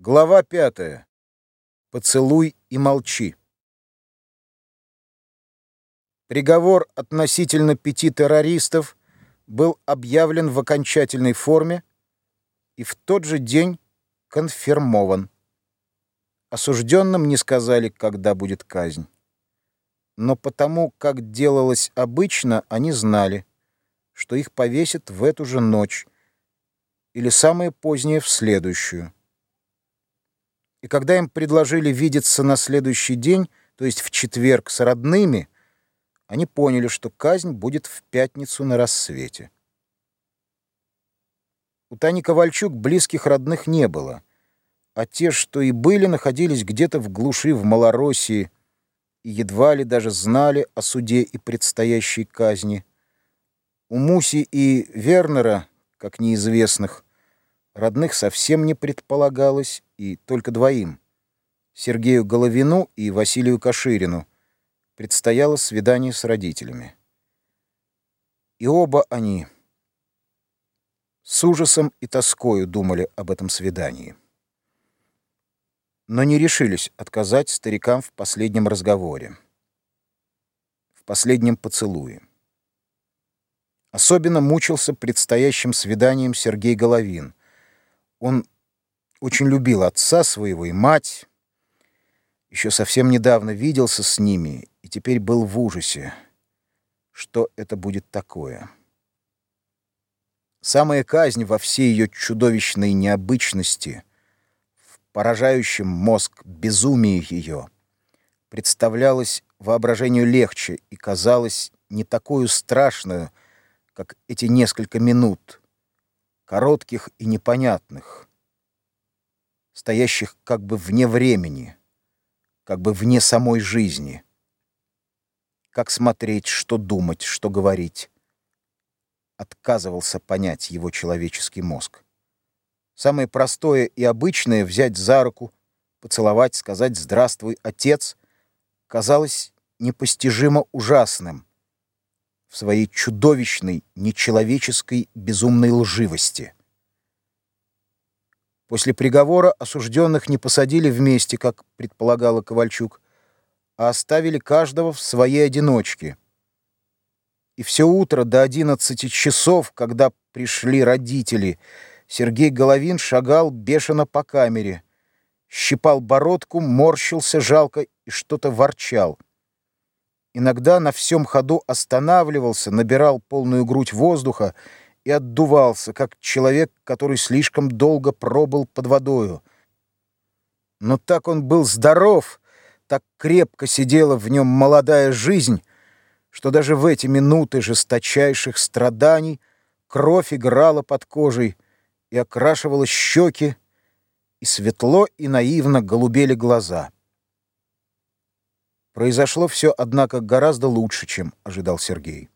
Глава пятая. Поцелуй и молчи. Приговор относительно пяти террористов был объявлен в окончательной форме и в тот же день конфирмован. Осужденным не сказали, когда будет казнь. Но потому, как делалось обычно, они знали, что их повесят в эту же ночь или самое позднее в следующую и когда им предложили видеться на следующий день, то есть в четверг с родными, они поняли, что казнь будет в пятницу на рассвете. У Тани Ковальчук близких родных не было, а те, что и были, находились где-то в глуши в Малороссии и едва ли даже знали о суде и предстоящей казни. У Муси и Вернера, как неизвестных, Родных совсем не предполагалось, и только двоим — Сергею Головину и Василию Каширину — предстояло свидание с родителями. И оба они с ужасом и тоскою думали об этом свидании. Но не решились отказать старикам в последнем разговоре, в последнем поцелуе. Особенно мучился предстоящим свиданием Сергей Головин — он очень любил отца своего и мать. Еще совсем недавно виделся с ними и теперь был в ужасе. Что это будет такое? Самая казнь во всей ее чудовищной необычности, в поражающем мозг безумии ее, представлялась воображению легче и казалась не такую страшную, как эти несколько минут — коротких и непонятных, стоящих как бы вне времени, как бы вне самой жизни. Как смотреть, что думать, что говорить. Отказывался понять его человеческий мозг. Самое простое и обычное — взять за руку, поцеловать, сказать «Здравствуй, отец» — казалось непостижимо ужасным, в своей чудовищной, нечеловеческой, безумной лживости. После приговора осужденных не посадили вместе, как предполагала Ковальчук, а оставили каждого в своей одиночке. И все утро до одиннадцати часов, когда пришли родители, Сергей Головин шагал бешено по камере, щипал бородку, морщился жалко и что-то ворчал. Иногда на всем ходу останавливался, набирал полную грудь воздуха и отдувался, как человек, который слишком долго пробыл под водою. Но так он был здоров, так крепко сидела в нем молодая жизнь, что даже в эти минуты жесточайших страданий кровь играла под кожей и окрашивала щеки, и светло и наивно голубели глаза. Произошло все, однако, гораздо лучше, чем ожидал Сергей.